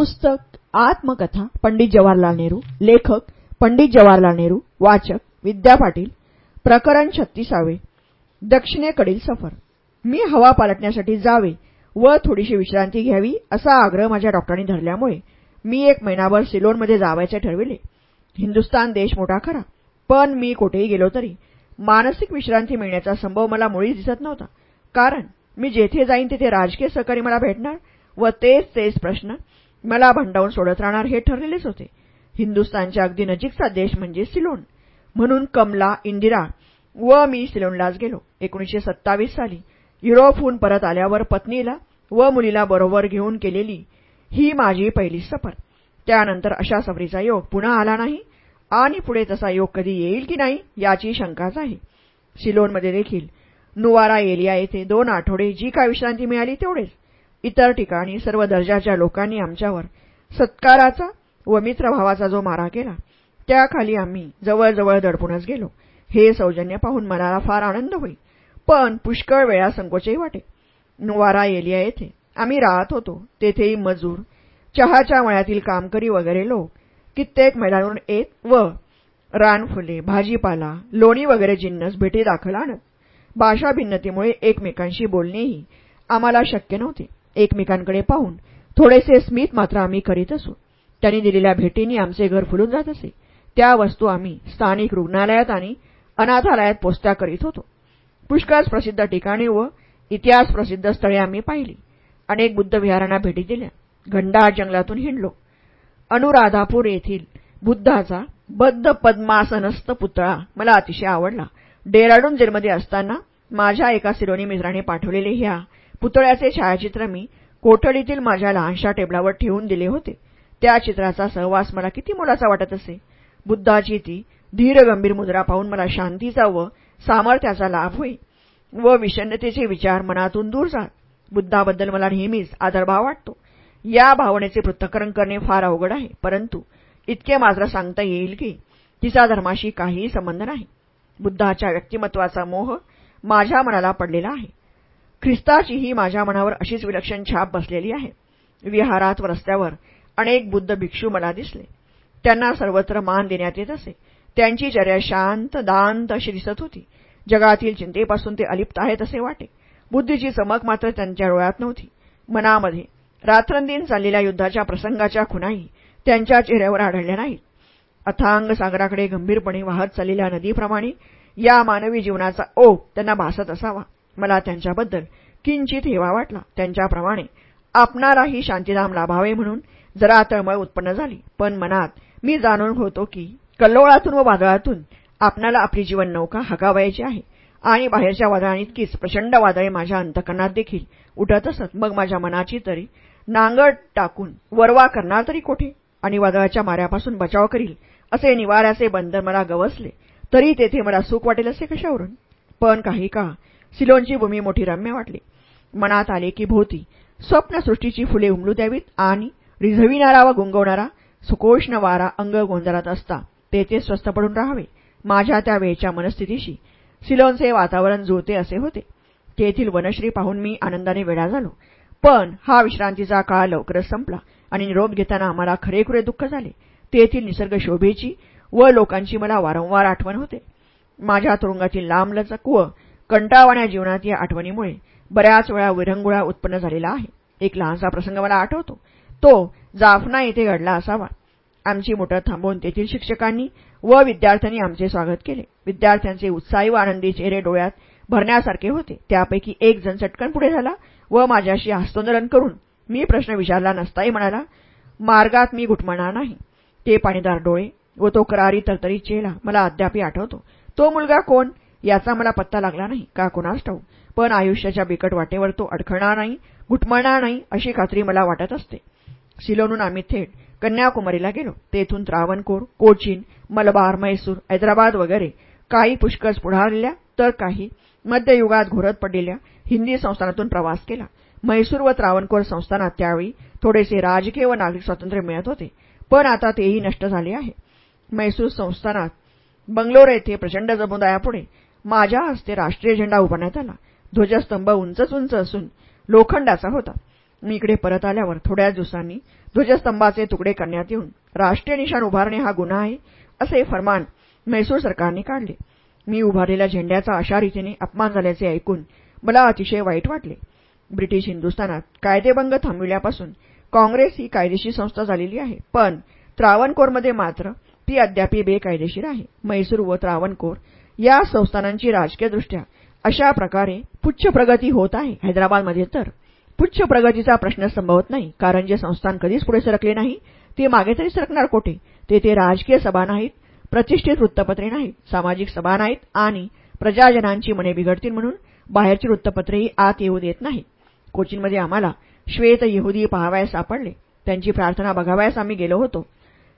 पुस्तक आत्मकथा पंडित जवाहरलाल नेहरू लेखक पंडित जवाहरलाल नेहरू वाचक विद्या पाटील प्रकरण छत्तीसावे दक्षिणेकडील सफर. मी हवा पालटण्यासाठी जावे व थोडीशी विश्रांती घ्यावी असा आग्रह माझ्या डॉक्टरांनी धरल्यामुळे मी एक महिनाभर सिलोनमध्ये जावयाचे ठरविले. हिंदुस्तान देश मोठा खरा पण मी कुठेही गेलो तरी मानसिक विश्रांती मिळण्याचा संभव मला मुळीच दिसत नव्हता. कारण मी जेथे जाईन तिथे राजकीय सहकारी मला भेटणार व तेच तेच प्रश्न मला भांडावून सोडत राहणार हे ठरलेलेच होते. हिंदुस्तानच्या अगदी नजीकचा देश म्हणजे सिलोन. म्हणून कमला इंदिरा व मी सिलोनलाच गेलो. एकोणीशे सत्तावीस साली युरोपहून परत आल्यावर पत्नीला व मुलीला बरोबर घेऊन केलेली ही माझी पहिली सफर. त्यानंतर अशा सफरीचा योग पुन्हा आला नाही आणि पुढे तसा योग कधी येईल की नाही याची शंकाच आहे. सिलोनमध्ये देखील नुवारा एलिया येथे दोन आठवडे जी काय विश्रांती मिळाली तेवढेच. इतर ठिकाणी सर्व दर्जाच्या लोकांनी आमच्यावर सत्काराचा व मित्रभावाचा जो मारा केला त्याखाली आम्ही जवळजवळ दडपूनच गेलो. हे सौजन्य पाहून मनाला फार आनंद होई पण पुष्कळ वेळा संकोचही वाटे. नुवारा एलिया येथे. आम्ही राहत होतो. तेथेही मजूर चहाच्या मळ्यातील कामकरी वगैरे लोक कित्येक मैलांवरून येत व रानफुले भाजीपाला लोणी वगैरे जिन्नस भेटी दाखल आणत भाषा भिन्नतेमुळे एकमेकांशी बोलणेही आम्हाला शक्य नव्हते. एकमेकांकडे पाहून थोडेसे स्मित मात्र आम्ही करीत असू. त्यांनी दिलेल्या भेटींनी आमचे घर फुलून जात असे. त्या वस्तू आम्ही स्थानिक रुग्णालयात आणि अनाथालयात पोचत्या करीत होतो. पुष्कळ प्रसिद्ध ठिकाणी व इतिहास प्रसिद्ध स्थळे आम्ही पाहिली. अनेक बुद्ध विहारांना भेटी दिल्या. घंडाळ जंगलातून हिंडलो. अनुराधापूर येथील बुद्धाचा बद्ध पद्मासनस्थ पुतळा मला अतिशय आवडला. डेराडून जेलमध्ये असताना माझ्या एका सिरोनी मित्राने पाठवलेले ह्या पुतळ्याचे छायाचित्र मी कोठडीतील माझ्या लहानशा टेबलावर ठेवून दिले होते. त्या चित्राचा सहवास मला किती मोलाचा वाटत असे? बुद्धाची ती धीरगंभीर मुद्रा पाहून मला शांतीचा व सामर्थ्याचा लाभ होई व विषन्नतेचे विचार मनातून दूर जात बुद्धाबद्दल मला नेहमीच आदरभाव वाटतो. या भावनेचे पृथ्थकरण करणे फार अवघड आहे परंतु इतके मात्र सांगता येईल की तिचा धर्माशी काहीही संबंध नाही. बुद्धाच्या व्यक्तिमत्वाचा मोह माझ्या मनाला पडलेला आहे. ख्रिस्ताचीही माझ्या मनावर अशीच विलक्षण छाप बसलेली आहे. विहारात व रस्त्यावर अनेक बुद्ध भिक्षू मला दिसले. त्यांना सर्वत्र मान देण्यात येत असे. त्यांची चर्या शांत दांत अशी दिसत होती. जगातील चिंतेपासून ते अलिप्त आहेत असे वाटे. बुद्धीची चमक मात्र त्यांच्या डोळ्यात नव्हती. मनामध्ये रात्रंदिन चाललेल्या युद्धाच्या प्रसंगाच्या खुणाही त्यांच्या चेहऱ्यावर आढळल्या नाहीत. अथांग सागराकडे गंभीरपणे वाहत चाललेल्या नदीप्रमाणे या मानवी जीवनाचा ओघ त्यांना भासत असावा. मला त्यांच्याबद्दल किंचित हेवा वाटला. त्यांच्याप्रमाणे आपणालाही शांतीधाम लाभावे म्हणून जरा तळमळ उत्पन्न झाली. पण मनात मी जाणून होतो की कल्लोळातून व वादळातून आपणाला आपली जीवन नौका हकावायची आहे. आणि बाहेरच्या वादळांइतकीच प्रचंड वादळे माझ्या अंतकरणात देखील उठत असत. मग माझ्या मनाची तरी नांगड टाकून वरवा करणार तरी कोठे? आणि वादळाच्या माऱ्यापासून बचाव करील असे निवाऱ्याचे बंदर मला गवसले. तरी तेथे मला सुख वाटेल असे कशावरून? पण काही का सिलोनची भूमी मोठी रम्य वाटली. मनात आले की भोवती स्वप्नसृष्टीची फुले उमलू द्यावीत आणि रिझविणारा व गुंगवणारा सुकोष्ण वारा अंग गोंधळात असता तेथे स्वस्थ पडून राहावे. माझ्या त्या वेळच्या मनस्थितीशी सिलोनचे वातावरण जुळते असे होते. तेथील वनश्री पाहून मी आनंदाने वेढा झालो. पण हा विश्रांतीचा काळ लवकरच संपला आणि निरोप घेताना आम्हाला खरेखुरे दुःख झाले. तेथील निसर्ग शोभेची व लोकांची मला वारंवार आठवण होते. माझ्या तुरुंगातील लांबलचक व कंटाळवाण्या जीवनात या आठवणीमुळे बऱ्याच वेळा विरंगुळा उत्पन्न झालेला आहे. एक लहानसा प्रसंग मला आठवतो. तो जाफना येथे घडला असावा. आमची मोटर थांबवून तेथील शिक्षकांनी व विद्यार्थ्यांनी आमचे स्वागत केले. विद्यार्थ्यांचे उत्साही व आनंदी चेहरे डोळ्यात भरण्यासारखे होते. त्यापैकी एक जण चटकन पुढे झाला व माझ्याशी हस्तोंदोलन करून मी प्रश्न विचारला नसताही म्हणाला मार्गात मी घुटमणार नाही. ते पाणीदार डोळे व तो करारी तरतरी चेहरा मला अद्यापही आठवतो. तो मुलगा कोण? याचा मला पत्ता लागला नाही. का कोणास ठाऊ पण आयुष्याच्या बिकट वाटेवर तो अडखळणार नाही घुटमळणार नाही अशी खात्री मला वाटत असते. सिलोनून आम्ही थेट कन्याकुमारीला गेलो. तेथून त्रावणकोर कोचीन मलबार मैसूर हैदराबाद वगैरे काही पुष्कळ पुढारलेल्या तर काही मध्ययुगात घोरत पडलेल्या हिंदी संस्थानातून प्रवास केला. म्हैसूर व त्रावणकोर संस्थानात त्यावेळी थोडेसे राजकीय व नागरिक स्वातंत्र्य मिळत होते पण आता तेही नष्ट झाले आहे. म्हैसूर संस्थानात बंगलोर येथे प्रचंड समुदायापुढे माझ्या हस्ते राष्ट्रीय झेंडा उभारण्यात आला. ध्वजस्तंभ उंचच उंच असून लोखंडाचा होता. मी इकडे परत आल्यावर थोड्याच दिवसांनी ध्वजस्तंभाचे तुकडे करण्यात येऊन राष्ट्रीय निशाण उभारणे हा गुन्हा आहे असे फरमान म्हैसूर सरकारने काढले. मी उभारलेल्या झेंड्याचा अशा रीतीने अपमान झाल्याचे ऐकून मला अतिशय वाईट वाटले. ब्रिटिश हिंदुस्थानात कायदेभंग थांबविल्यापासून काँग्रेस ही कायदेशीर संस्था झालेली आहे पण त्रावणकोरमध्ये मात्र ती अद्यापही बेकायदेशीर आहे. म्हैसूर व त्रावणकोर या संस्थानांची राजकीयदृष्ट्या अशा प्रकारे पुच्छ प्रगती होत आहे हैदराबादमध्ये तर. पुच्छ प्रगतीचा प्रश्न संभवत नाही कारण जे संस्थान कधीच पुढे सरकले नाही ते मागे तरी सरकणार कोठे? तेथे राजकीय सभा नाहीत प्रतिष्ठित वृत्तपत्रे नाहीत सामाजिक सभा नाहीत आणि प्रजाजनांची मने बिघडतील म्हणून बाहेरची वृत्तपत्रेही आत येऊ देत नाही कोचीनमध्ये आम्हाला श्वेत यहुदी पाहावयास सापडले. त्यांची प्रार्थना बघावयास आम्ही गेलो होतो.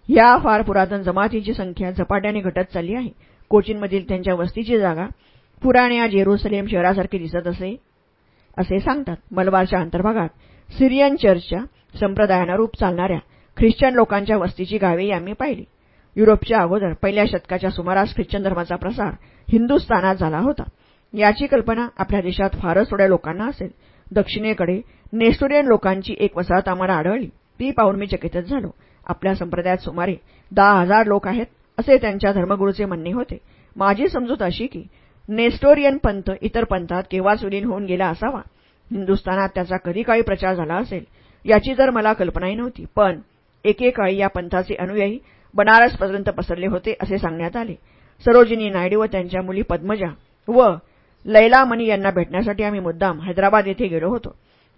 या फार पुरातन जमातींची संख्या झपाट्याने घटत चालली आहे. कोचीनमधील त्यांच्या वस्तीची जागा पुराण्या जेरुसलेम शहरासारखी दिसत असे असे सांगतात मलबारच्या अंतर्भागात सिरियन चर्चच्या संप्रदायानुरूप चालणाऱ्या ख्रिश्चन लोकांच्या वस्तीची गावेही आम्ही पाहिली. युरोपच्या अगोदर पहिल्या शतकाच्या सुमारास ख्रिश्चन धर्माचा प्रसार हिंदुस्थानात झाला होता. याची कल्पना आपल्या देशात फारच थोड्या लोकांना असेल. दक्षिणेकडे नेस्टोरियन लोकांची एक वसाहत आम्हाला आढळली. ती पाहून मी चकितच झालो. आपल्या संप्रदायात सुमारे दहा हजार लोक आहेत. असे त्यांच्या धर्मगुरूचे म्हणणे होते. माझी समजूत अशी की नेस्टोरियन पंथ इतर पंथात केव्हाच विलीन होऊन गेला असावा? हिंदुस्थानात त्याचा कधी काळी प्रचार झाला असेल? याची तर मला कल्पनाही नव्हती. पण एकेकाळी या पंथाचे अनुयायी बनारसपर्यंत पसरले होते असे सांगण्यात आले. सरोजिनी नायडू व त्यांच्या मुली पद्मजा व लैलामणी यांना भेटण्यासाठी आम्ही मुद्दाम हैदराबाद येथे गेलो होतो.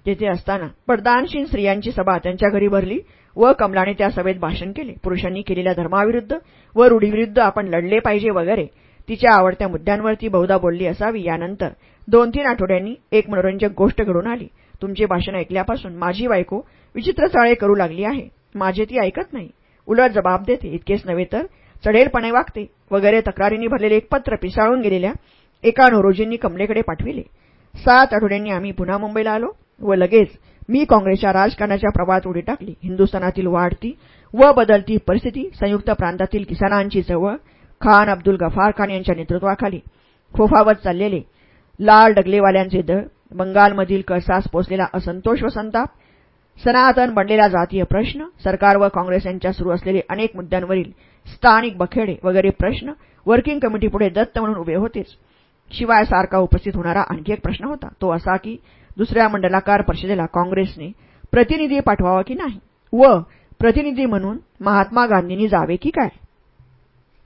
तेथे असताना पडदानशीन स्त्रियांची सभा त्यांच्या घरी भरली. व कमलाने त्या सभेत भाषण केले. पुरुषांनी केलेल्या धर्माविरुद्ध व रूढीविरुद्ध आपण लढले पाहिजे वगैरे तिच्या आवडत्या मुद्द्यांवर ती बहुधा बोलली असावी. यानंतर दोन तीन आठवड्यांनी एक मनोरंजक गोष्ट घडून आली. तुमचे भाषण ऐकल्यापासून माझी बायको विचित्र चाळे करू लागली आहे. माझे ती ऐकत नाही. उलट जबाब देते. इतकेच नव्हे तर चढेलपणे वागते. वगैरे तक्रारींनी भरलेले एक पत्र पिसाळून गेलेल्या एका नोरोजींनी कमलेकडे पाठविले. सात आठवड्यांनी आम्ही पुन्हा मुंबईला आलो व लगेच मी काँग्रेसच्या राजकारणाच्या प्रवाहात उडी टाकली. हिंदुस्थानातील वाढती व बदलती परिस्थिती संयुक्त प्रांतातील किसानांची चळवळ खान अब्दुल गफार खान यांच्या नेतृत्वाखाली खोफावत चाललेले लाल डगलेवाल्यांचे दळ बंगालमधील कळसास पोचलेला असंतोष व संताप सनातन बनलेला जातीय प्रश्न सरकार व काँग्रेस यांच्या सुरू असलेले अनेक मुद्द्यांवरील स्थानिक बखेडे वगैरे प्रश्न वर्किंग कमिटीपुढे दत्त म्हणून उभे होतेच. शिवाय सारखा उपस्थित होणारा आणखी एक प्रश्न होता तो असा की दुसऱ्या मंडलाकार परिषदेला काँग्रेसने प्रतिनिधी पाठवावा की नाही? व प्रतिनिधी म्हणून महात्मा गांधींनी जावे की काय?